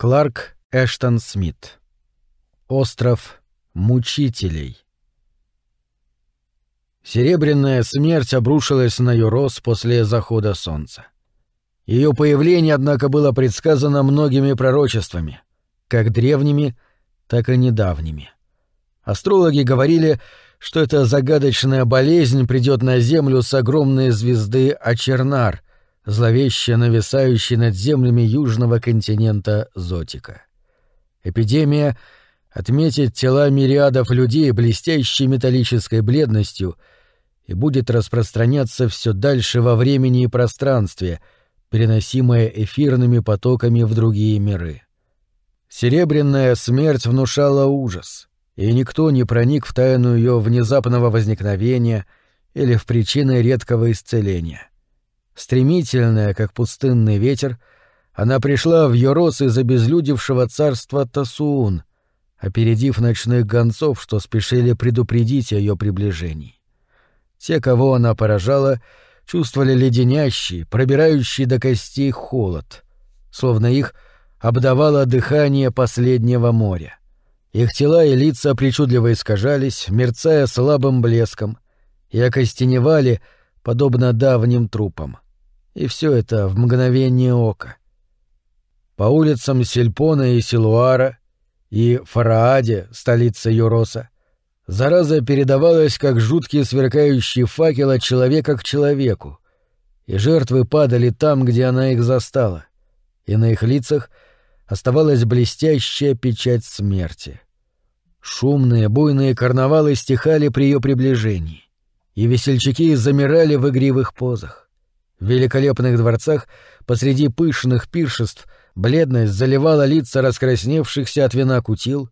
Кларк Эштон Смит. Остров мучителей. Серебряная смерть обрушилась на Юрос после захода солнца. Ее появление, однако, было предсказано многими пророчествами, как древними, так и недавними. Астрологи говорили, что эта загадочная болезнь придет на Землю с огромной звезды Ачернар — зловеще нависающий над землями южного континента Зотика. Эпидемия отметит тела мириадов людей блестящей металлической бледностью и будет распространяться все дальше во времени и пространстве, переносимая эфирными потоками в другие миры. Серебряная смерть внушала ужас, и никто не проник в тайну ее внезапного возникновения или в причины редкого исцеления. Стремительная, как пустынный ветер, она пришла в Йорос из обезлюдевшего царства Тасуун, опередив ночных гонцов, что спешили предупредить о ее приближении. Те, кого она поражала, чувствовали леденящий, пробирающий до костей холод, словно их обдавало дыхание последнего моря. Их тела и лица причудливо искажались, мерцая слабым блеском, и окостеневали, подобно давним трупам. И все это в мгновение ока. По улицам Сельпона и Силуара и Фарааде, столице Юроса, зараза передавалась как жуткий сверкающий факел от человека к человеку, и жертвы падали там, где она их застала, и на их лицах оставалась блестящая печать смерти. Шумные, буйные карнавалы стихали при ее приближении, и весельчаки замирали в игривых позах. Великолепных дворцах посреди пышных пиршеств бледность заливала лица раскрасневшихся от вина кутил,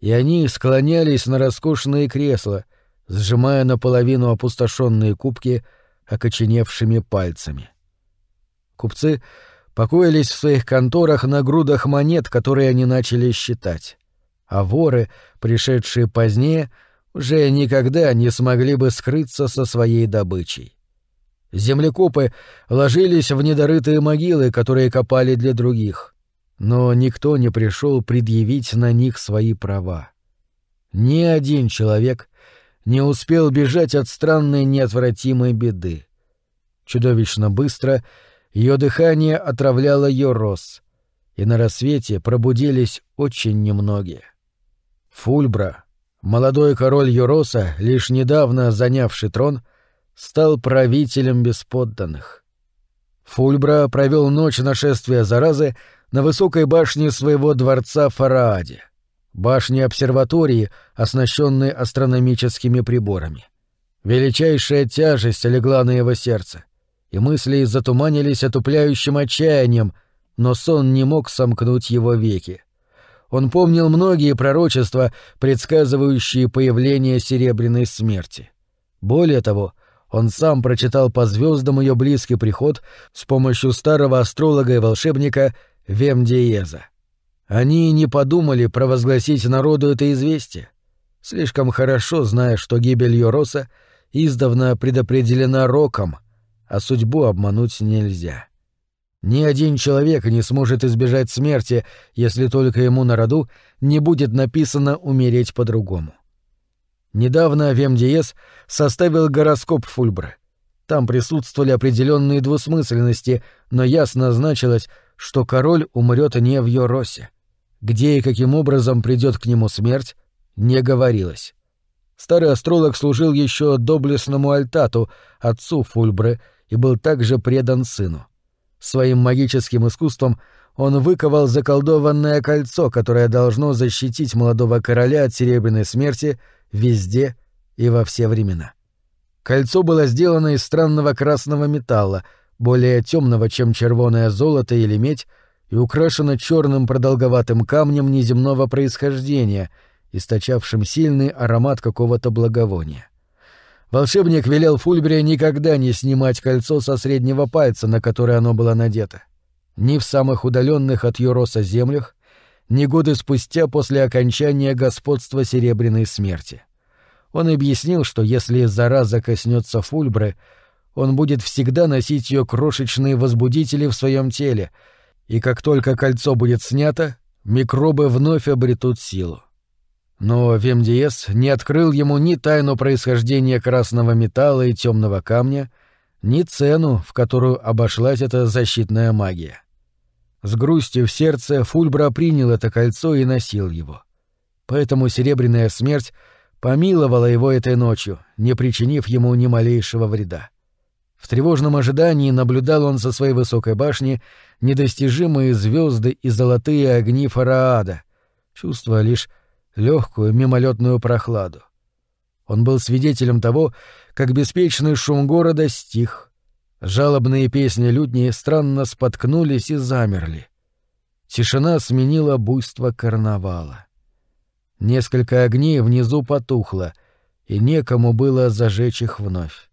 и они склонялись на роскошные кресла, сжимая наполовину опустошенные кубки окоченевшими пальцами. Купцы покоились в своих конторах на грудах монет, которые они начали считать, а воры, пришедшие позднее, уже никогда не смогли бы скрыться со своей добычей. Землекопы ложились в недорытые могилы, которые копали для других. Но никто не пришел предъявить на них свои права. Ни один человек не успел бежать от странной неотвратимой беды. Чудовищно быстро ее дыхание отравляло ее роз, и на рассвете пробудились очень немногие. Фульбра, молодой король Юроса, лишь недавно занявший трон — стал правителем бесподданных. Фульбра провел ночь нашествия заразы на высокой башне своего дворца Фарааде, башне обсерватории, оснащенной астрономическими приборами. Величайшая тяжесть легла на его сердце, и мысли затуманились отупляющим отчаянием, но сон не мог сомкнуть его веки. Он помнил многие пророчества, предсказывающие появление серебряной смерти. Более того, он сам прочитал по звездам ее близкий приход с помощью старого астролога и волшебника Вемдиеза. Они не подумали провозгласить народу это известие, слишком хорошо зная, что гибель Йороса издавна предопределена роком, а судьбу обмануть нельзя. Ни один человек не сможет избежать смерти, если только ему на роду не будет написано умереть по-другому. Недавно Вемдиес составил гороскоп Фульбра. Там присутствовали определенные двусмысленности, но ясно значилось, что король умрет не в Йоросе. Где и каким образом придет к нему смерть, не говорилось. Старый астролог служил еще доблестному Альтату, отцу Фульбры, и был также предан сыну. Своим магическим искусством он выковал заколдованное кольцо, которое должно защитить молодого короля от серебряной смерти — везде и во все времена. Кольцо было сделано из странного красного металла, более темного, чем червоное золото или медь, и украшено черным продолговатым камнем неземного происхождения, источавшим сильный аромат какого-то благовония. Волшебник велел Фульбре никогда не снимать кольцо со среднего пальца, на которое оно было надето. Ни в самых удаленных от Юроса землях, ни годы спустя после окончания господства Серебряной Смерти. Он объяснил, что если зараза коснется Фульбры, он будет всегда носить ее крошечные возбудители в своем теле, и как только кольцо будет снято, микробы вновь обретут силу. Но Вемдиес не открыл ему ни тайну происхождения красного металла и темного камня, ни цену, в которую обошлась эта защитная магия. С грустью в сердце Фульбра принял это кольцо и носил его. Поэтому серебряная смерть помиловала его этой ночью, не причинив ему ни малейшего вреда. В тревожном ожидании наблюдал он со своей высокой башни недостижимые звезды и золотые огни Фараада, чувствуя лишь легкую мимолетную прохладу. Он был свидетелем того, как беспечный шум города стих. Жалобные песни лютни странно споткнулись и замерли. Тишина сменила буйство карнавала. Несколько огней внизу потухло, и некому было зажечь их вновь.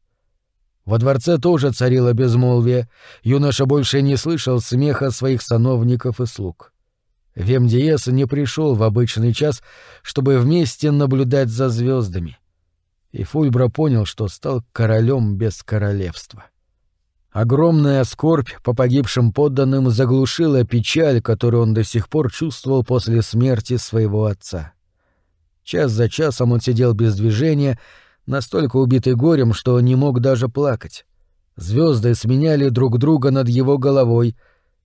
Во дворце тоже царило безмолвие, юноша больше не слышал смеха своих сановников и слуг. Вемдиес не пришел в обычный час, чтобы вместе наблюдать за звездами. И Фульбра понял, что стал королем без королевства. Огромная скорбь по погибшим подданным заглушила печаль, которую он до сих пор чувствовал после смерти своего отца. Час за часом он сидел без движения, настолько убитый горем, что не мог даже плакать. Звезды сменяли друг друга над его головой,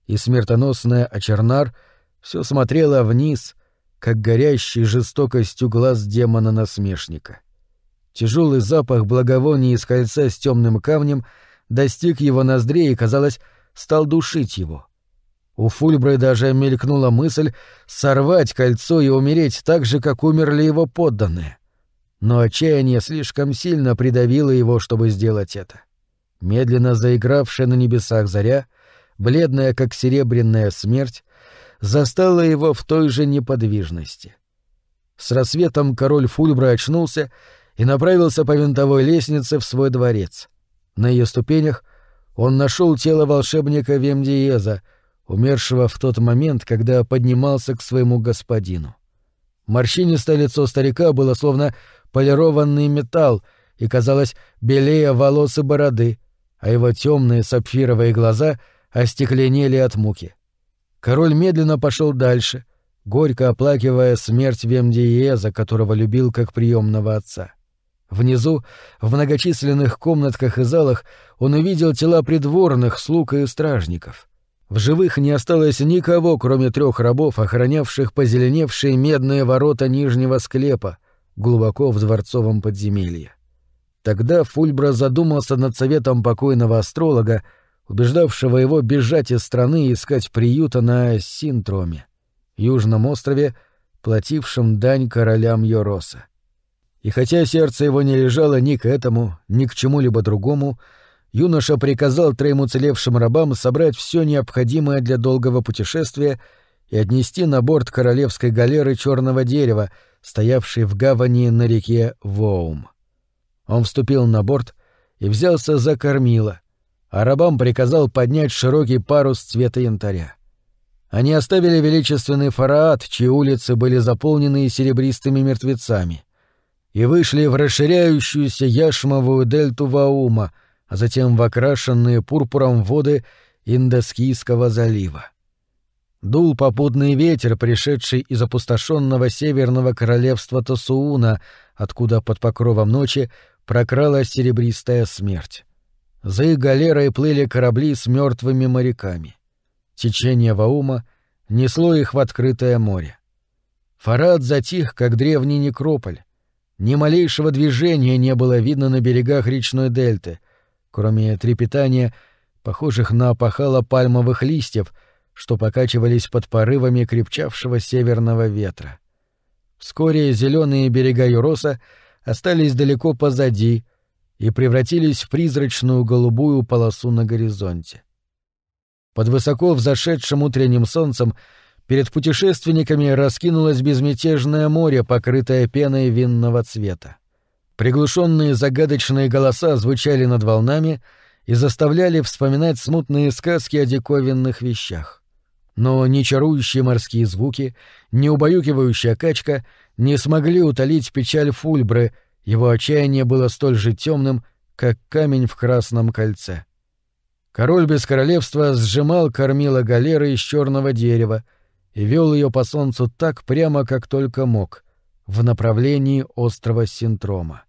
и смертоносная Ачернар все смотрела вниз, как горящий жестокостью глаз демона-насмешника. Тяжелый запах благовония из кольца с темным камнем достиг его ноздрей и, казалось, стал душить его. У Фульбры даже мелькнула мысль сорвать кольцо и умереть так же, как умерли его подданные. Но отчаяние слишком сильно придавило его, чтобы сделать это. Медленно заигравшая на небесах заря, бледная, как серебряная смерть, застала его в той же неподвижности. С рассветом король Фульбра очнулся и направился по винтовой лестнице в свой дворец. На ее ступенях он нашел тело волшебника Вемдиеза — умершего в тот момент, когда поднимался к своему господину. Морщинистое лицо старика было словно полированный металл и казалось белее волос и бороды, а его темные сапфировые глаза остекленели от муки. Король медленно пошел дальше, горько оплакивая смерть Вемдиеза, которого любил как приемного отца. Внизу, в многочисленных комнатках и залах, он увидел тела придворных, слуг и стражников. В живых не осталось никого, кроме трех рабов, охранявших позеленевшие медные ворота нижнего склепа, глубоко в дворцовом подземелье. Тогда Фульбра задумался над советом покойного астролога, убеждавшего его бежать из страны и искать приюта на Синтроме, южном острове, платившем дань королям Йороса. И хотя сердце его не лежало ни к этому, ни к чему-либо другому, юноша приказал троим уцелевшим рабам собрать все необходимое для долгого путешествия и отнести на борт королевской галеры черного дерева, стоявшей в гавани на реке Воум. Он вступил на борт и взялся за кормило, а рабам приказал поднять широкий парус цвета янтаря. Они оставили величественный фараат, чьи улицы были заполнены серебристыми мертвецами, и вышли в расширяющуюся яшмовую дельту Ваума — а затем в окрашенные пурпуром воды Индоскийского залива. Дул попутный ветер, пришедший из опустошенного северного королевства Тосууна, откуда под покровом ночи прокралась серебристая смерть. За их галерой плыли корабли с мертвыми моряками. Течение Ваума несло их в открытое море. Фарад затих, как древний некрополь. Ни малейшего движения не было видно на берегах речной дельты — кроме трепетания, похожих на опахало пальмовых листьев, что покачивались под порывами крепчавшего северного ветра. Вскоре зеленые берега Юроса остались далеко позади и превратились в призрачную голубую полосу на горизонте. Под высоко взошедшим утренним солнцем перед путешественниками раскинулось безмятежное море, покрытое пеной винного цвета. Приглушенные загадочные голоса звучали над волнами и заставляли вспоминать смутные сказки о диковинных вещах. Но ни чарующие морские звуки, ни убаюкивающая качка не смогли утолить печаль Фульбры, его отчаяние было столь же темным, как камень в красном кольце. Король без королевства сжимал кормила галеры из черного дерева, и вел ее по солнцу так прямо, как только мог, в направлении острова Синтрома.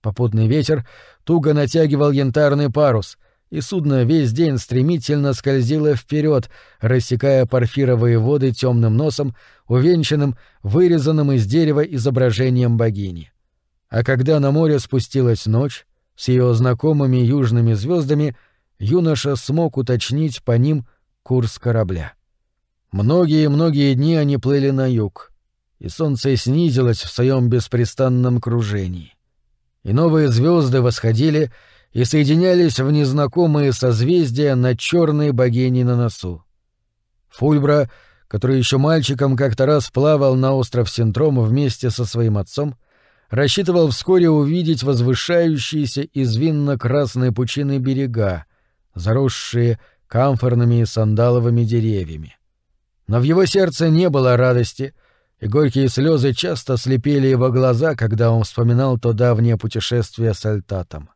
Попутный ветер туго натягивал янтарный парус, и судно весь день стремительно скользило вперед, рассекая порфировые воды темным носом, увенчанным, вырезанным из дерева изображением богини. А когда на море спустилась ночь, с ее знакомыми южными звездами, юноша смог уточнить по ним курс корабля. Многие-многие дни они плыли на юг, и солнце снизилось в своем беспрестанном кружении. И новые звезды восходили и соединялись в незнакомые созвездия над черной богиней на носу. Фульбра, который еще мальчиком как-то раз плавал на остров Синтром вместе со своим отцом, рассчитывал вскоре увидеть возвышающиеся из винно-красной пучины берега, заросшие камфорными и сандаловыми деревьями. Но в его сердце не было радости, и горькие слезы часто слепили его глаза, когда он вспоминал то давнее путешествие с Альтатом.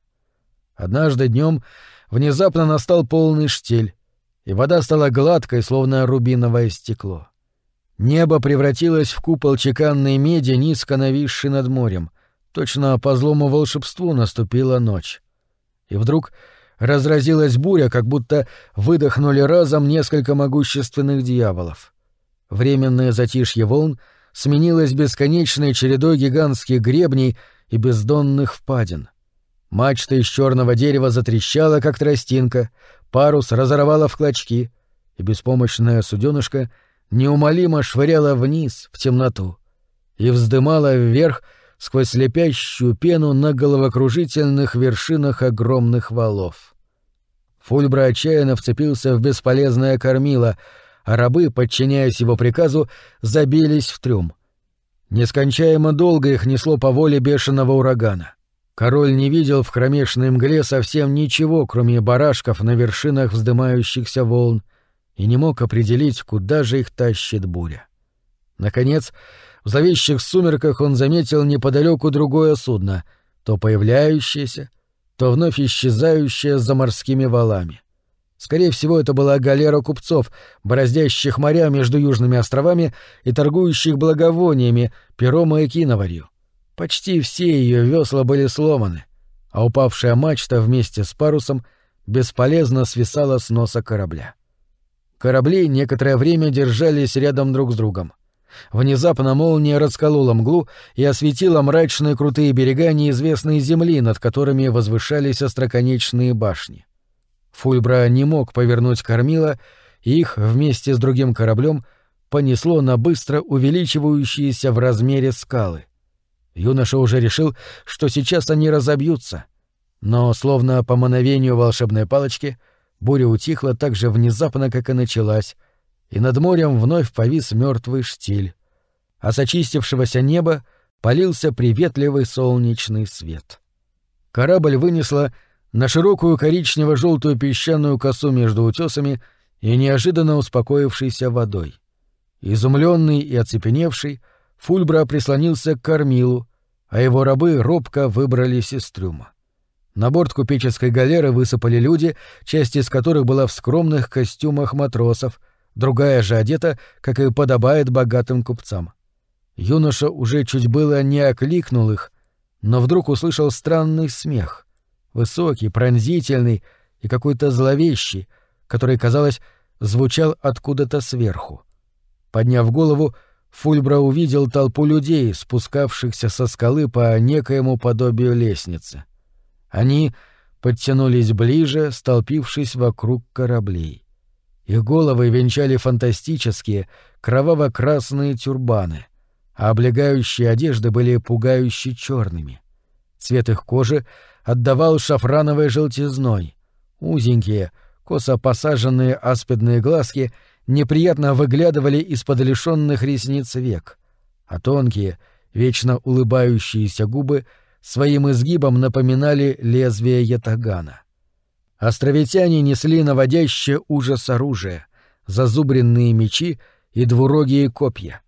Однажды днем внезапно настал полный штиль, и вода стала гладкой, словно рубиновое стекло. Небо превратилось в купол чеканной меди, низко нависший над морем. Точно по злому волшебству наступила ночь. И вдруг разразилась буря, как будто выдохнули разом несколько могущественных дьяволов. Временное затишье волн сменилось бесконечной чередой гигантских гребней и бездонных впадин. Мачта из черного дерева затрещала, как тростинка, парус разорвала в клочки, и беспомощная суденышка — неумолимо швыряла вниз, в темноту, и вздымала вверх сквозь слепящую пену на головокружительных вершинах огромных валов. Фульбра отчаянно вцепился в бесполезное кормило, а рабы, подчиняясь его приказу, забились в трюм. Нескончаемо долго их несло по воле бешеного урагана. Король не видел в кромешной мгле совсем ничего, кроме барашков на вершинах вздымающихся волн, и не мог определить, куда же их тащит буря. Наконец, в зловещих сумерках он заметил неподалеку другое судно, то появляющееся, то вновь исчезающее за морскими валами. Скорее всего, это была галера купцов, бороздящих моря между южными островами и торгующих благовониями, пером и киноварью. Почти все ее весла были сломаны, а упавшая мачта вместе с парусом бесполезно свисала с носа корабля. Корабли некоторое время держались рядом друг с другом. Внезапно молния расколола мглу и осветила мрачные крутые берега неизвестной земли, над которыми возвышались остроконечные башни. Фульбра не мог повернуть кормила, и их вместе с другим кораблем понесло на быстро увеличивающиеся в размере скалы. Юноша уже решил, что сейчас они разобьются, но, словно по мановению волшебной палочки, — Буря утихла так же внезапно, как и началась, и над морем вновь повис мертвый штиль, а с очистившегося неба полился приветливый солнечный свет. Корабль вынесла на широкую коричнево-желтую песчаную косу между утесами и неожиданно успокоившейся водой. Изумленный и оцепеневший, Фульбра прислонился к кормилу, а его рабы робко выбрались из трюма. На борт купеческой галеры высыпали люди, часть из которых была в скромных костюмах матросов, другая же одета, как и подобает богатым купцам. Юноша уже чуть было не окликнул их, но вдруг услышал странный смех, высокий, пронзительный и какой-то зловещий, который, казалось, звучал откуда-то сверху. Подняв голову, Фульбра увидел толпу людей, спускавшихся со скалы по некоему подобию лестницы. — они подтянулись ближе, столпившись вокруг кораблей. Их головы венчали фантастические, кроваво-красные тюрбаны, а облегающие одежды были пугающе черными. Цвет их кожи отдавал шафрановой желтизной. Узенькие, косо посаженные аспидные глазки неприятно выглядывали из-под лишенных ресниц век, а тонкие, вечно улыбающиеся губы — своим изгибом напоминали лезвие ятагана. Островитяне несли наводящее ужас оружие, зазубренные мечи и двурогие копья.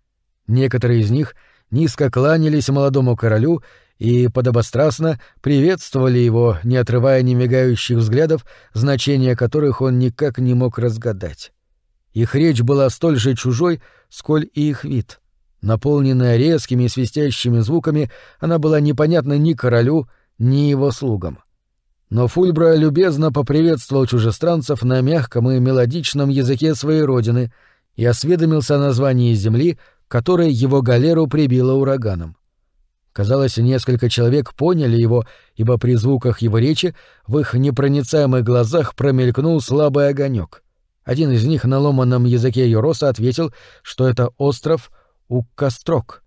Некоторые из них низко кланялись молодому королю и подобострастно приветствовали его, не отрывая немигающих взглядов, значения которых он никак не мог разгадать. Их речь была столь же чужой, сколь и их вид. Наполненная резкими свистящими звуками, она была непонятна ни королю, ни его слугам. Но Фульбра любезно поприветствовал чужестранцев на мягком и мелодичном языке своей родины и осведомился о названии земли, которой его галеру прибило ураганом. Казалось, несколько человек поняли его, ибо при звуках его речи в их непроницаемых глазах промелькнул слабый огонек. Один из них на ломаном языке Юроса ответил, что это остров Уккастрок.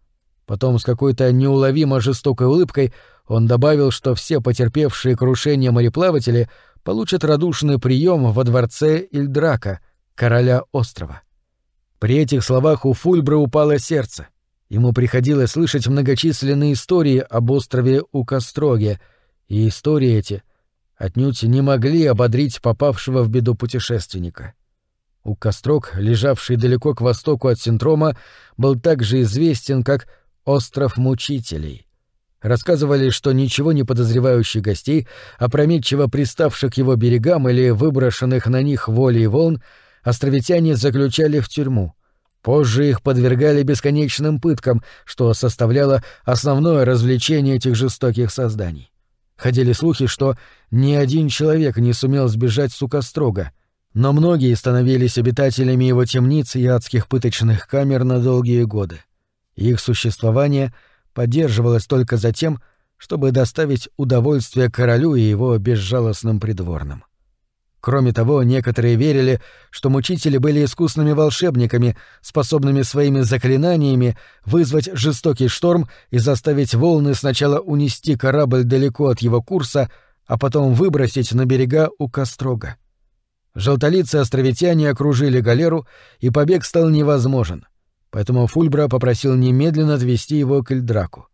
Потом с какой-то неуловимо жестокой улыбкой он добавил, что все потерпевшие крушение мореплаватели получат радушный прием во дворце Ильдрака, короля острова. При этих словах у Фульбра упало сердце. Ему приходилось слышать многочисленные истории об острове Укостроге, и истории эти отнюдь не могли ободрить попавшего в беду путешественника. Укострог, лежавший далеко к востоку от Синтрома, был также известен как «Остров Мучителей». Рассказывали, что ничего не подозревающих гостей, опрометчиво приставших к его берегам или выброшенных на них волей волн, островитяне заключали в тюрьму. Позже их подвергали бесконечным пыткам, что составляло основное развлечение этих жестоких созданий. Ходили слухи, что ни один человек не сумел сбежать с Укострога, но многие становились обитателями его темниц и адских пыточных камер на долгие годы. Их существование — поддерживалась только за тем, чтобы доставить удовольствие королю и его безжалостным придворным. Кроме того, некоторые верили, что мучители были искусными волшебниками, способными своими заклинаниями вызвать жестокий шторм и заставить волны сначала унести корабль далеко от его курса, а потом выбросить на берега у Кострога. Желтолицы островитяне окружили галеру, и побег стал невозможен поэтому Фульбра попросил немедленно отвезти его к Эльдраку.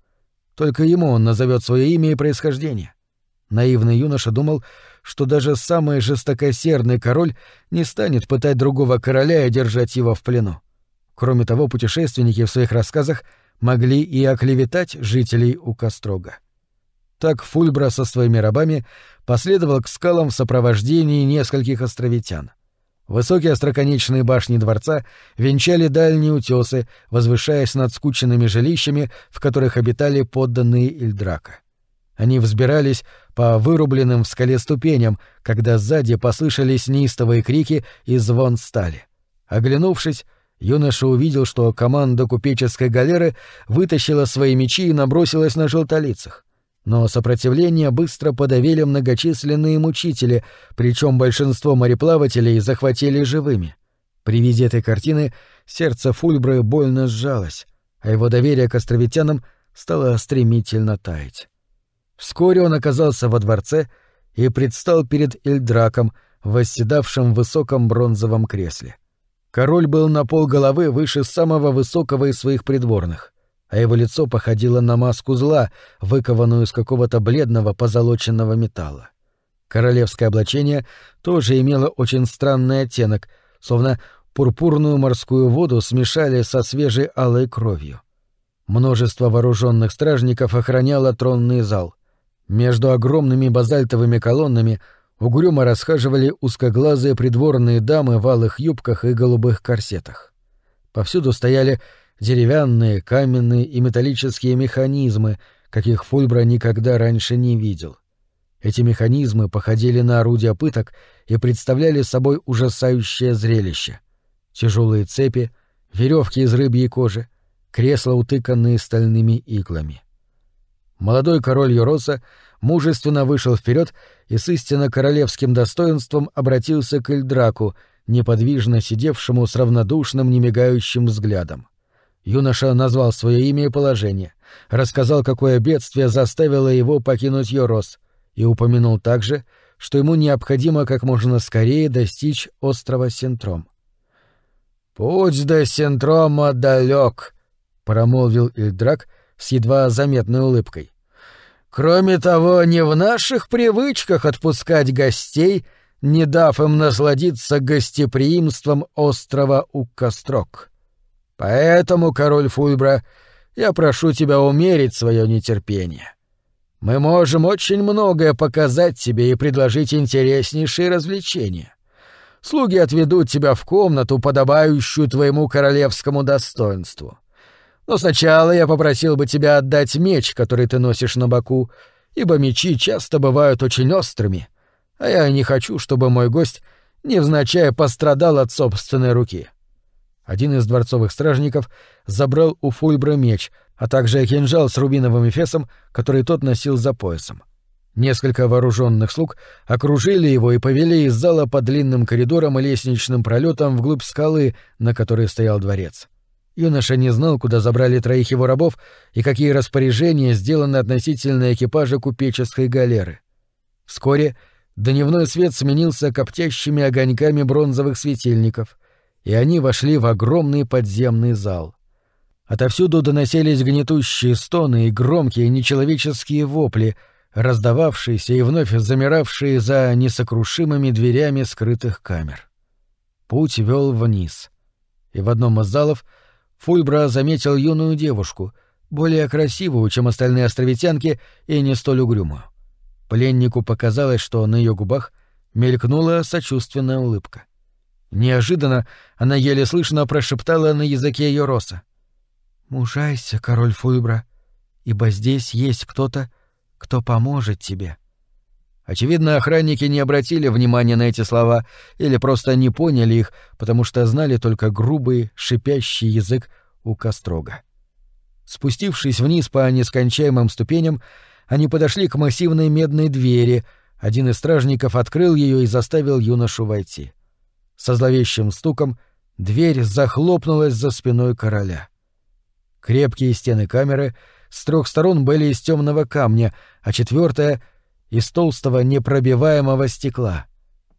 Только ему он назовет свое имя и происхождение. Наивный юноша думал, что даже самый жестокосердный король не станет пытать другого короля и держать его в плену. Кроме того, путешественники в своих рассказах могли и оклеветать жителей у Кострога. Так Фульбра со своими рабами последовал к скалам в сопровождении нескольких островитян. Высокие остроконечные башни дворца венчали дальние утесы, возвышаясь над скученными жилищами, в которых обитали подданные Ильдрака. Они взбирались по вырубленным в скале ступеням, когда сзади послышались неистовые крики и звон стали. Оглянувшись, юноша увидел, что команда купеческой галеры вытащила свои мечи и набросилась на желтолицах но сопротивление быстро подавили многочисленные мучители, причем большинство мореплавателей захватили живыми. При виде этой картины сердце Фульбры больно сжалось, а его доверие к островитянам стало стремительно таять. Вскоре он оказался во дворце и предстал перед Эльдраком, восседавшим в высоком бронзовом кресле. Король был на пол головы выше самого высокого из своих придворных а его лицо походило на маску зла, выкованную из какого-то бледного позолоченного металла. Королевское облачение тоже имело очень странный оттенок, словно пурпурную морскую воду смешали со свежей алой кровью. Множество вооруженных стражников охраняло тронный зал. Между огромными базальтовыми колоннами угрюмо расхаживали узкоглазые придворные дамы в алых юбках и голубых корсетах. Повсюду стояли деревянные, каменные и металлические механизмы, каких Фульбра никогда раньше не видел. Эти механизмы походили на орудия пыток и представляли собой ужасающее зрелище. Тяжелые цепи, веревки из рыбьей кожи, кресла, утыканные стальными иглами. Молодой король Юроса мужественно вышел вперед и с истинно королевским достоинством обратился к Эльдраку, неподвижно сидевшему с равнодушным, немигающим взглядом. Юноша назвал свое имя и положение, рассказал, какое бедствие заставило его покинуть Йорос, и упомянул также, что ему необходимо как можно скорее достичь острова Синтром. «Путь до Синтрома далек», — промолвил Ильдрак с едва заметной улыбкой. «Кроме того, не в наших привычках отпускать гостей, не дав им насладиться гостеприимством острова Уккострок. Поэтому, король Фульбра, я прошу тебя умерить свое нетерпение. Мы можем очень многое показать тебе и предложить интереснейшие развлечения. Слуги отведут тебя в комнату, подобающую твоему королевскому достоинству. Но сначала я попросил бы тебя отдать меч, который ты носишь на боку, ибо мечи часто бывают очень острыми, а я не хочу, чтобы мой гость невзначай пострадал от собственной руки». Один из дворцовых стражников забрал у Фульбра меч, а также кинжал с рубиновым эфесом, который тот носил за поясом. Несколько вооруженных слуг окружили его и повели из зала по длинным коридорам и лестничным пролетам вглубь скалы, на которой стоял дворец. Юноша не знал, куда забрали троих его рабов и какие распоряжения сделаны относительно экипажа купеческой галеры. Вскоре дневной свет сменился коптящими огоньками бронзовых светильников, и они вошли в огромный подземный зал. Отовсюду доносились гнетущие стоны и громкие нечеловеческие вопли, раздававшиеся и вновь замиравшие за несокрушимыми дверями скрытых камер. Путь вел вниз, и в одном из залов — Фульбра заметил юную девушку, более красивую, чем остальные островитянки, и не столь угрюмую. Пленнику показалось, что на ее губах мелькнула сочувственная улыбка. Неожиданно она еле слышно прошептала на языке Йороса. «Мужайся, король Фульбра, ибо здесь есть кто-то, кто поможет тебе». Очевидно, охранники не обратили внимания на эти слова или просто не поняли их, потому что знали только грубый, шипящий язык у Кострога. Спустившись вниз по нескончаемым ступеням, они подошли к массивной медной двери, один из стражников открыл ее и заставил юношу войти. Со зловещим стуком дверь захлопнулась за спиной короля. Крепкие стены камеры с трех сторон были из темного камня, а четвертая — из толстого непробиваемого стекла.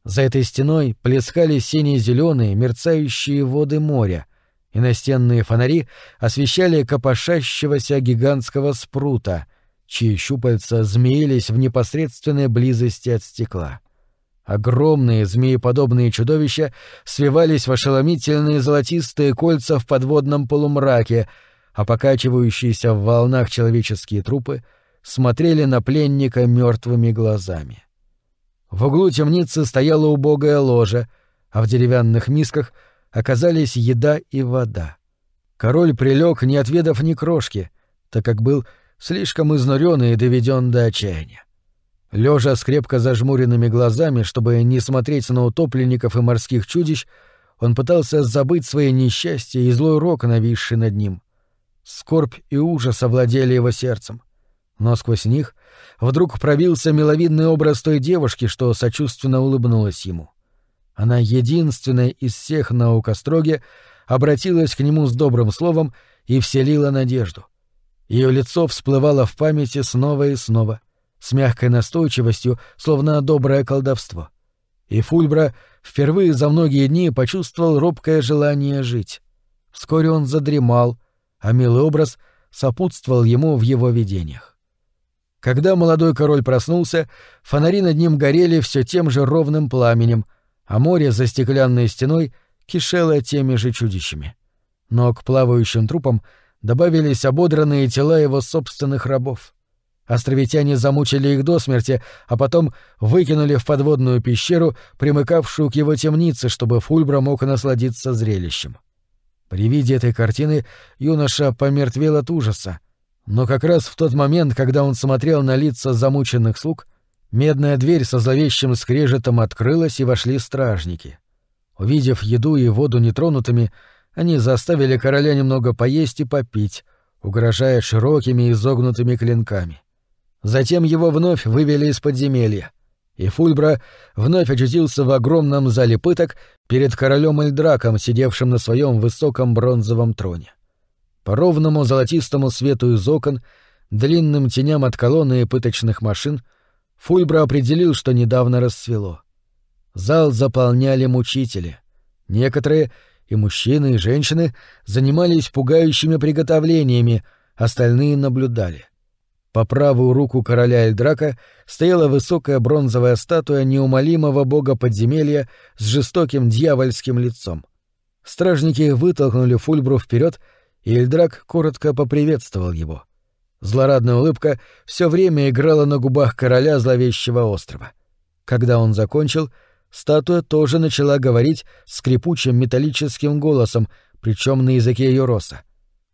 За этой стеной плескали сине-зеленые мерцающие воды моря, и настенные фонари освещали копошащегося гигантского спрута, чьи щупальца змеились в непосредственной близости от стекла. Огромные змееподобные чудовища свивались в ошеломительные золотистые кольца в подводном полумраке, а покачивающиеся в волнах человеческие трупы — смотрели на пленника мертвыми глазами. В углу темницы стояла убогая ложа, а в деревянных мисках оказались еда и вода. Король прилег, не отведав ни крошки, так как был слишком изнурен и доведен до отчаяния. Лежа с крепко зажмуренными глазами, чтобы не смотреть на утопленников и морских чудищ, он пытался забыть свои несчастья и злой рок, нависший над ним. Скорбь и ужас овладели его сердцем но сквозь них вдруг пробился миловидный образ той девушки, что сочувственно улыбнулась ему. Она единственная из всех на Укостроге обратилась к нему с добрым словом и вселила надежду. Ее лицо всплывало в памяти снова и снова, с мягкой настойчивостью, словно доброе колдовство. И Фульбра впервые за многие дни почувствовал робкое желание жить. Вскоре он задремал, а милый образ сопутствовал ему в его видениях. Когда молодой король проснулся, фонари над ним горели все тем же ровным пламенем, а море за стеклянной стеной кишело теми же чудищами. Но к плавающим трупам добавились ободранные тела его собственных рабов. Островитяне замучили их до смерти, а потом выкинули в подводную пещеру, примыкавшую к его темнице, чтобы Фульбра мог насладиться зрелищем. При виде этой картины юноша помертвел от ужаса, но как раз в тот момент, когда он смотрел на лица замученных слуг, медная дверь со зловещим скрежетом открылась, и вошли стражники. Увидев еду и воду нетронутыми, они заставили короля немного поесть и попить, угрожая широкими изогнутыми клинками. Затем его вновь вывели из подземелья, и Фульбра вновь очутился в огромном зале пыток перед королем Эльдраком, сидевшим на своем высоком бронзовом троне. По ровному золотистому свету из окон, длинным теням от колонны и пыточных машин, Фульбра определил, что недавно рассвело. Зал заполняли мучители. Некоторые, и мужчины, и женщины, занимались пугающими приготовлениями, остальные наблюдали. По правую руку короля Эльдрака стояла высокая бронзовая статуя неумолимого бога подземелья с жестоким дьявольским лицом. Стражники вытолкнули Фульбру вперед и Эльдрак коротко поприветствовал его. Злорадная улыбка все время играла на губах короля зловещего острова. Когда он закончил, статуя тоже начала говорить скрипучим металлическим голосом, причем на языке Юроса.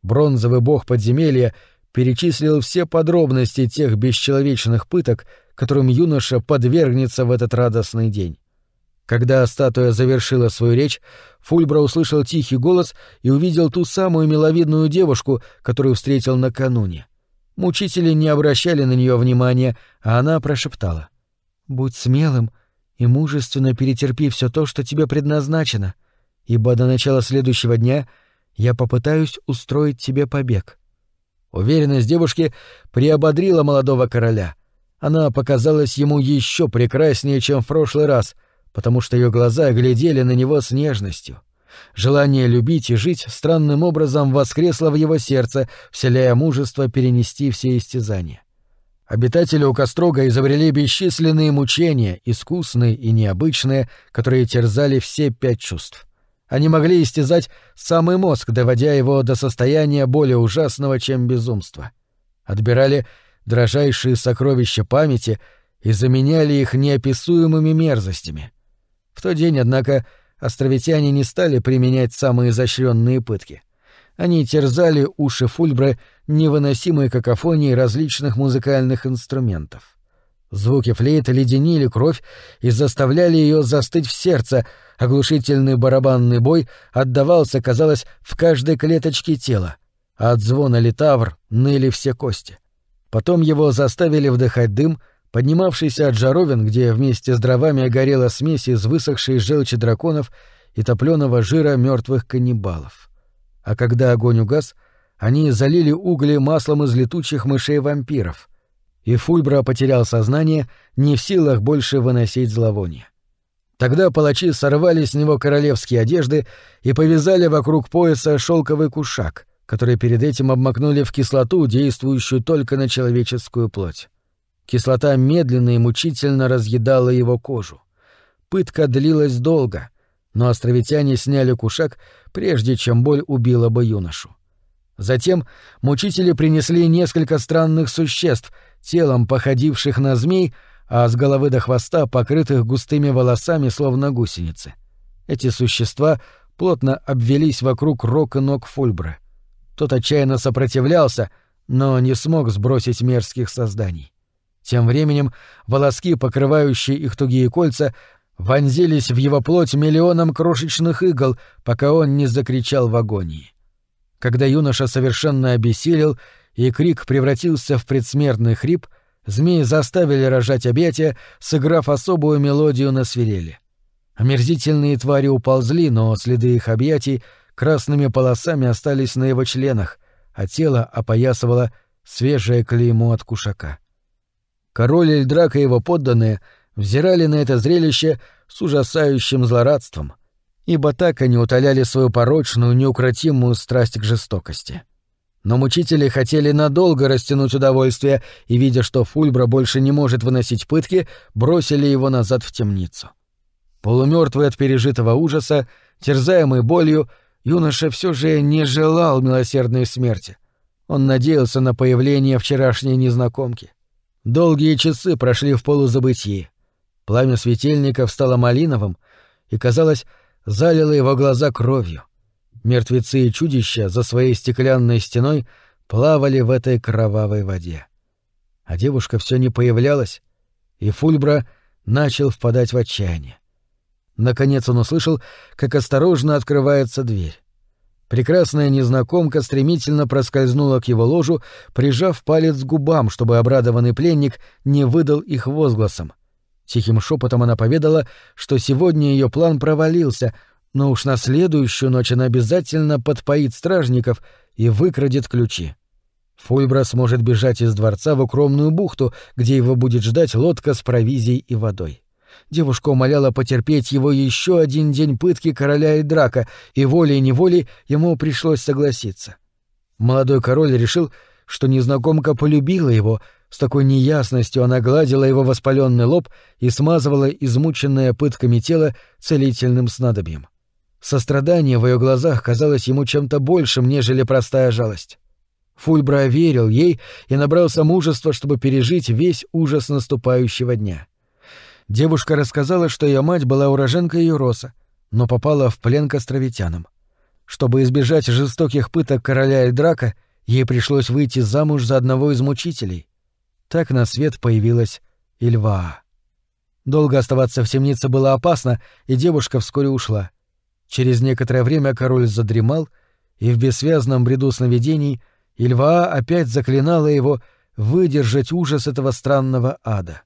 Бронзовый бог подземелья перечислил все подробности тех бесчеловечных пыток, которым юноша подвергнется в этот радостный день. Когда статуя завершила свою речь, Фульбра услышал тихий голос и увидел ту самую миловидную девушку, которую встретил накануне. Мучители не обращали на нее внимания, а она прошептала. «Будь смелым и мужественно перетерпи все то, что тебе предназначено, ибо до начала следующего дня я попытаюсь устроить тебе побег». Уверенность девушки приободрила молодого короля. Она показалась ему еще прекраснее, чем в прошлый раз, потому что ее глаза глядели на него с нежностью. Желание любить и жить странным образом воскресло в его сердце, вселяя мужество перенести все истязания. Обитатели Укострога изобрели бесчисленные мучения, искусные и необычные, которые терзали все пять чувств. Они могли истязать самый мозг, доводя его до состояния более ужасного, чем безумство. Отбирали дрожайшие сокровища памяти и заменяли их неописуемыми мерзостями. В тот день, однако, островитяне не стали применять самые изощренные пытки. Они терзали уши Фульбры невыносимой какофонией различных музыкальных инструментов. Звуки флейты леденили кровь и заставляли ее застыть в сердце, оглушительный барабанный бой отдавался, казалось, в каждой клеточке тела, от звона литавр ныли все кости. Потом его заставили вдыхать дым — поднимавшийся от жаровин, где вместе с дровами горела смесь из высохшей желчи драконов и топленого жира мертвых каннибалов. А когда огонь угас, они залили угли маслом из летучих мышей-вампиров, и Фульбра потерял сознание, не в силах больше выносить зловоние. Тогда палачи сорвали с него королевские одежды и повязали вокруг пояса шелковый кушак, который перед этим обмакнули в кислоту, действующую только на человеческую плоть. Кислота медленно и мучительно разъедала его кожу. Пытка длилась долго, но островитяне сняли кушак, прежде чем боль убила бы юношу. Затем мучители принесли несколько странных существ, телом походивших на змей, а с головы до хвоста покрытых густыми волосами, словно гусеницы. Эти существа плотно обвелись вокруг рок и ног Фульбра. Тот отчаянно сопротивлялся, но не смог сбросить мерзких созданий. Тем временем волоски, покрывающие их тугие кольца, вонзились в его плоть миллионом крошечных игл, пока он не закричал в агонии. Когда юноша совершенно обессилел, и крик превратился в предсмертный хрип, змеи заставили рожать объятия, сыграв особую мелодию на свирели. Омерзительные твари уползли, но следы их объятий красными полосами остались на его членах, а тело опоясывало свежее клеймо от кушака. Король Эльдрак и его подданные взирали на это зрелище с ужасающим злорадством, ибо так они утоляли свою порочную, неукротимую страсть к жестокости. Но мучители хотели надолго растянуть удовольствие и, видя, что Фульбра больше не может выносить пытки, бросили его назад в темницу. Полумертвый от пережитого ужаса, терзаемый болью, юноша все же не желал милосердной смерти. Он надеялся на появление вчерашней незнакомки. Долгие часы прошли в полузабытии. Пламя светильников стало малиновым и, казалось, залило его глаза кровью. Мертвецы и чудища за своей стеклянной стеной плавали в этой кровавой воде. А девушка все не появлялась, и Фульбра начал впадать в отчаяние. Наконец он услышал, как осторожно открывается дверь. Прекрасная незнакомка стремительно проскользнула к его ложу, прижав палец к губам, чтобы обрадованный пленник не выдал их возгласом. Тихим шепотом она поведала, что сегодня ее план провалился, но уж на следующую ночь она обязательно подпоит стражников и выкрадет ключи. Фульбра сможет бежать из дворца в укромную бухту, где его будет ждать лодка с провизией и водой. Девушка умоляла потерпеть его еще один день пытки короля и драка, и волей-неволей ему пришлось согласиться. Молодой король решил, что незнакомка полюбила его, с такой неясностью она гладила его воспаленный лоб и смазывала измученное пытками тело целительным снадобьем. Сострадание в ее глазах казалось ему чем-то большим, нежели простая жалость. Фульбра верил ей и набрался мужества, чтобы пережить весь ужас наступающего дня. девушка рассказала, что ее мать была уроженкой Юроса, но попала в плен к островитянам. Чтобы избежать жестоких пыток короля Эльдрака, ей пришлось выйти замуж за одного из мучителей. Так на свет появилась Ильваа. Долго оставаться в темнице было опасно, и девушка вскоре ушла. Через некоторое время король задремал, и в бессвязном бреду сновидений Ильваа опять заклинала его выдержать ужас этого странного ада.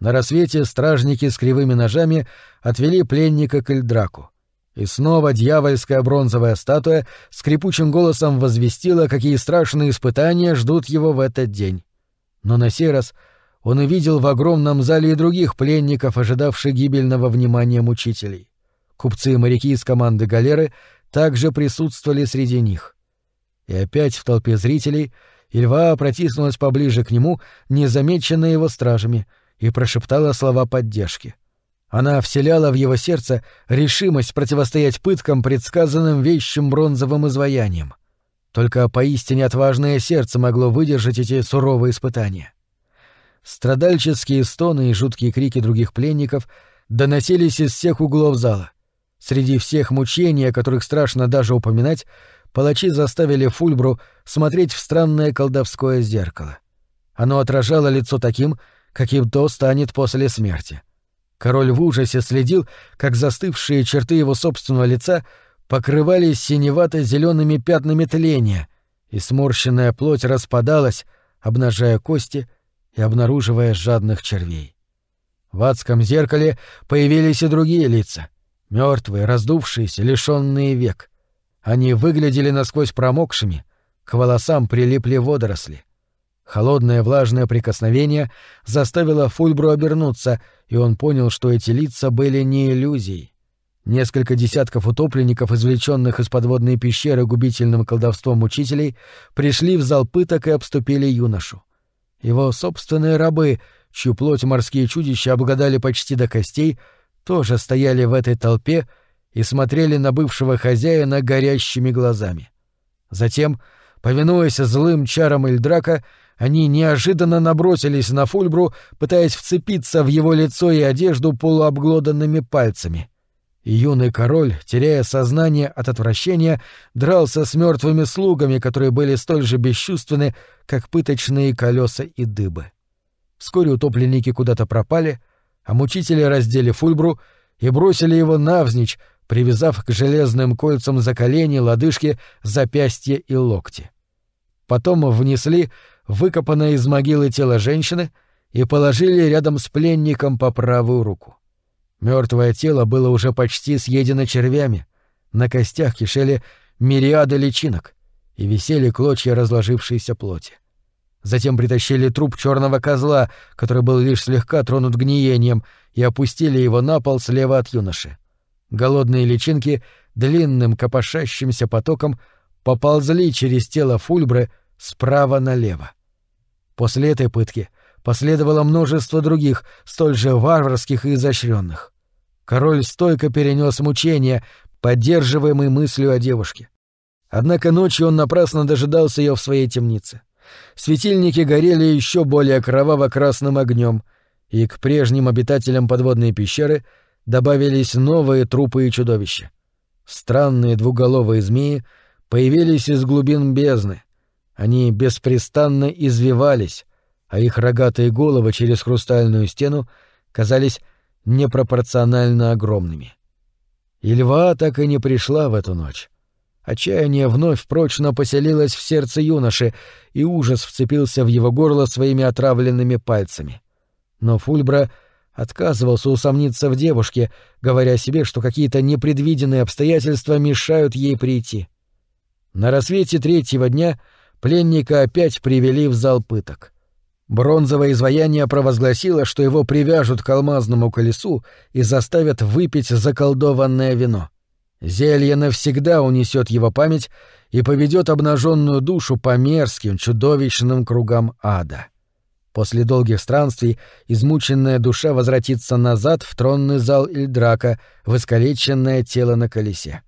На рассвете стражники с кривыми ножами отвели пленника к Эльдраку. И снова дьявольская бронзовая статуя скрипучим голосом возвестила, какие страшные испытания ждут его в этот день. Но на сей раз он увидел в огромном зале и других пленников, ожидавших гибельного внимания мучителей. Купцы и моряки из команды галеры также присутствовали среди них. И опять в толпе зрителей Ильва протиснулась поближе к нему, незамеченная его стражами, и прошептала слова поддержки. Она вселяла в его сердце решимость противостоять пыткам, предсказанным вещим бронзовым изваянием. Только поистине отважное сердце могло выдержать эти суровые испытания. Страдальческие стоны и жуткие крики других пленников доносились из всех углов зала. Среди всех мучений, о которых страшно даже упоминать, палачи заставили Фульбру смотреть в странное колдовское зеркало. Оно отражало лицо таким, каким то станет после смерти. — Король в ужасе следил, как застывшие черты его собственного лица покрывались синевато зелеными пятнами тления, и сморщенная плоть распадалась, обнажая кости и обнаруживая жадных червей. В адском зеркале появились и другие лица, мертвые, раздувшиеся, лишенные век. Они выглядели насквозь промокшими, к волосам прилипли водоросли. Холодное влажное прикосновение заставило Фульбру обернуться, и он понял, что эти лица были не иллюзией. Несколько десятков утопленников, извлеченных из подводной пещеры губительным колдовством учителей, пришли в зал пыток и обступили юношу. Его собственные рабы, чью плоть морские чудища обладали почти до костей, тоже стояли в этой толпе и смотрели на бывшего хозяина горящими глазами. Затем, повинуясь злым чарам Эльдрака, они неожиданно набросились на Фульбру, пытаясь вцепиться в его лицо и одежду полуобглоданными пальцами. И юный король, теряя сознание от отвращения, дрался с мертвыми слугами, которые были столь же бесчувственны, как пыточные колеса и дыбы. Вскоре утопленники куда-то пропали, а мучители раздели Фульбру и бросили его навзничь, привязав к железным кольцам за колени, лодыжки, запястья и локти. Потом внесли выкопанное из могилы тело женщины и положили рядом с пленником по правую руку. Мертвое тело было уже почти съедено червями, на костях кишели мириады личинок и висели клочья разложившейся плоти. Затем притащили труп черного козла, который был лишь слегка тронут гниением, и опустили его на пол слева от юноши. Голодные личинки длинным копошащимся потоком поползли через тело Фульбры справа налево. После этой пытки последовало множество других, столь же варварских и изощренных. Король стойко перенес мучения, поддерживаемый мыслью о девушке. Однако ночью он напрасно дожидался ее в своей темнице. Светильники горели еще более кроваво-красным огнем, и к прежним обитателям подводной пещеры добавились новые трупы и чудовища. Странные двуголовые змеи появились из глубин бездны, они беспрестанно извивались, а их рогатые головы через хрустальную стену казались непропорционально огромными. И льва так и не пришла в эту ночь. Отчаяние вновь прочно поселилось в сердце юноши, и ужас вцепился в его горло своими отравленными пальцами. Но Фульбра отказывался усомниться в девушке, говоря себе, что какие-то непредвиденные обстоятельства мешают ей прийти. На рассвете третьего дня — Пленника опять привели в зал пыток. Бронзовое изваяние провозгласило, что его привяжут к алмазному колесу и заставят выпить заколдованное вино. Зелье навсегда унесет его память и поведет обнаженную душу по мерзким, чудовищным кругам ада. После долгих странствий измученная душа возвратится назад в тронный зал Ильдрака, в искалеченное тело на колесе.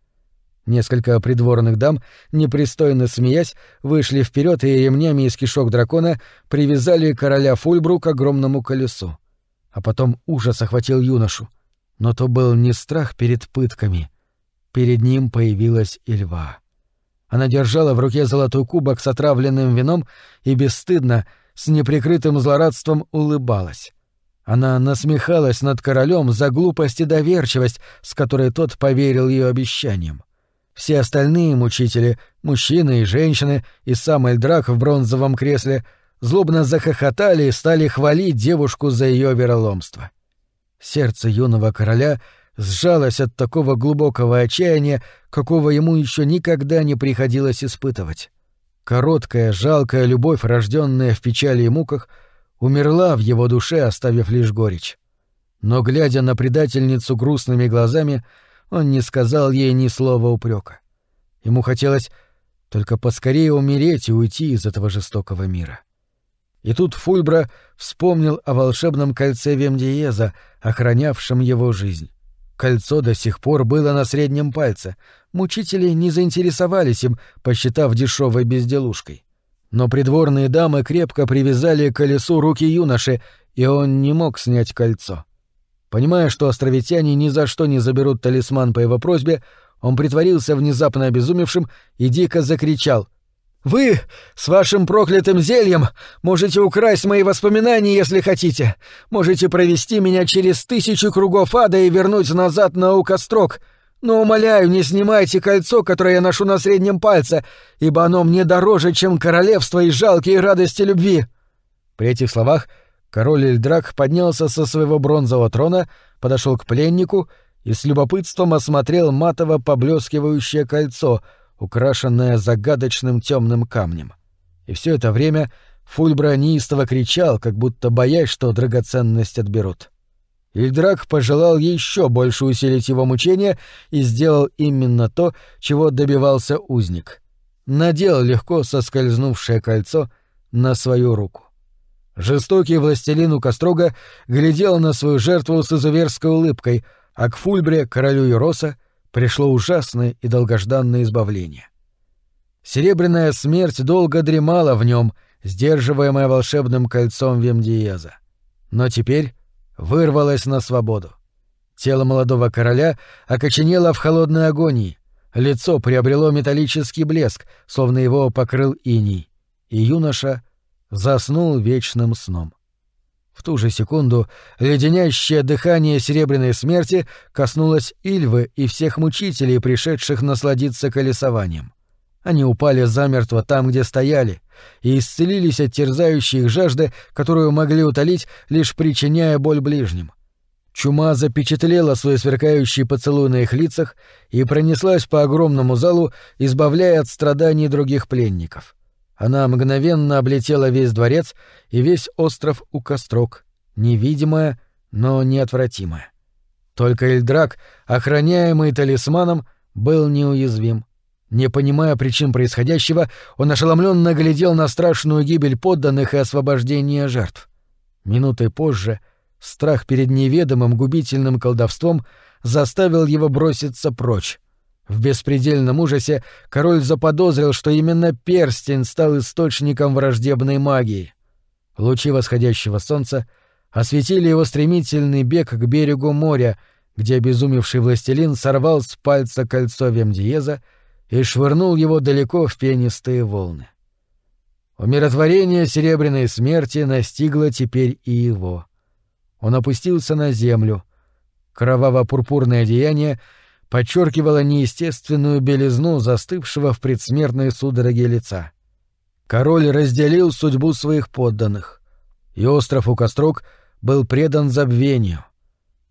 Несколько придворных дам, непристойно смеясь, вышли вперед и ремнями из кишок дракона привязали короля Фульбру к огромному колесу. а потом ужас охватил юношу. Но то был не страх перед пытками. Перед ним появилась Ильва. Она держала в руке золотой кубок с отравленным вином и бесстыдно, с неприкрытым злорадством улыбалась. Она насмехалась над королем за глупость и доверчивость, с которой тот поверил ее обещаниям. Все остальные мучители, мужчины и женщины, и сам Эльдрак в бронзовом кресле, злобно захохотали и стали хвалить девушку за ее вероломство. Сердце юного короля сжалось от такого глубокого отчаяния, какого ему еще никогда не приходилось испытывать. Короткая, жалкая любовь, рожденная в печали и муках, умерла в его душе, оставив лишь горечь. Но, глядя на предательницу грустными глазами, он не сказал ей ни слова упрека. Ему хотелось только поскорее умереть и уйти из этого жестокого мира. И тут Фульбра вспомнил о волшебном кольце Вемдиеза, охранявшем его жизнь. Кольцо до сих пор было на среднем пальце. Мучители не заинтересовались им, посчитав дешевой безделушкой. Но придворные дамы крепко привязали к колесу руки юноши, и он не мог снять кольцо. Понимая, что островитяне ни за что не заберут талисман по его просьбе, он притворился внезапно обезумевшим и дико закричал. «Вы, с вашим проклятым зельем, можете украсть мои воспоминания, если хотите. Можете провести меня через тысячу кругов ада и вернуть назад на Укострок. Но, умоляю, не снимайте кольцо, которое я ношу на среднем пальце, ибо оно мне дороже, чем королевство и жалкие радости любви». При этих словах Король Эльдрак поднялся со своего бронзового трона, подошел к пленнику и с любопытством осмотрел матово поблескивающее кольцо, украшенное загадочным темным камнем. И все это время Фульбра неистово кричал, как будто боясь, что драгоценность отберут. Ильдрак пожелал еще больше усилить его мучения и сделал именно то, чего добивался узник. Надел легко соскользнувшее кольцо на свою руку. Жестокий властелин у Кострога глядел на свою жертву с изуверской улыбкой, а к Фульбре, королю Юроса, пришло ужасное и долгожданное избавление. Серебряная смерть долго дремала в нем, сдерживаемая волшебным кольцом Вемдиеза. Но теперь вырвалась на свободу. Тело молодого короля окоченело в холодной агонии, лицо приобрело металлический блеск, словно его покрыл иней, и юноша — заснул вечным сном. В ту же секунду леденящее дыхание серебряной смерти коснулось Ильвы и всех мучителей, пришедших насладиться колесованием. Они упали замертво там, где стояли, и исцелились от терзающей их жажды, которую могли утолить, лишь причиняя боль ближним. Чума запечатлела свой сверкающий поцелуй на их лицах и пронеслась по огромному залу, избавляя от страданий других пленников. Она мгновенно облетела весь дворец и весь остров у кострок, невидимая, но неотвратимая. Только Эльдрак, охраняемый талисманом, был неуязвим. Не понимая причин происходящего, он ошеломленно глядел на страшную гибель подданных и освобождение жертв. Минутой позже страх перед неведомым губительным колдовством заставил его броситься прочь, в беспредельном ужасе король заподозрил, что именно перстень стал источником враждебной магии. Лучи восходящего солнца осветили его стремительный бег к берегу моря, где обезумевший властелин сорвал с пальца кольцо Вемдиеза и швырнул его далеко в пенистые волны. Умиротворение серебряной смерти настигло теперь и его. Он опустился на землю. Кроваво-пурпурное одеяние — подчеркивала неестественную белизну застывшего в предсмертной судороге лица. Король разделил судьбу своих подданных, и остров у Кострог был предан забвению,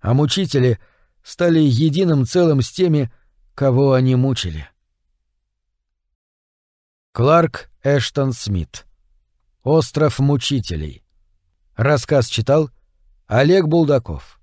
а мучители стали единым целым с теми, кого они мучили. Кларк Эштон Смит. Остров мучителей. Рассказ читал Олег Булдаков.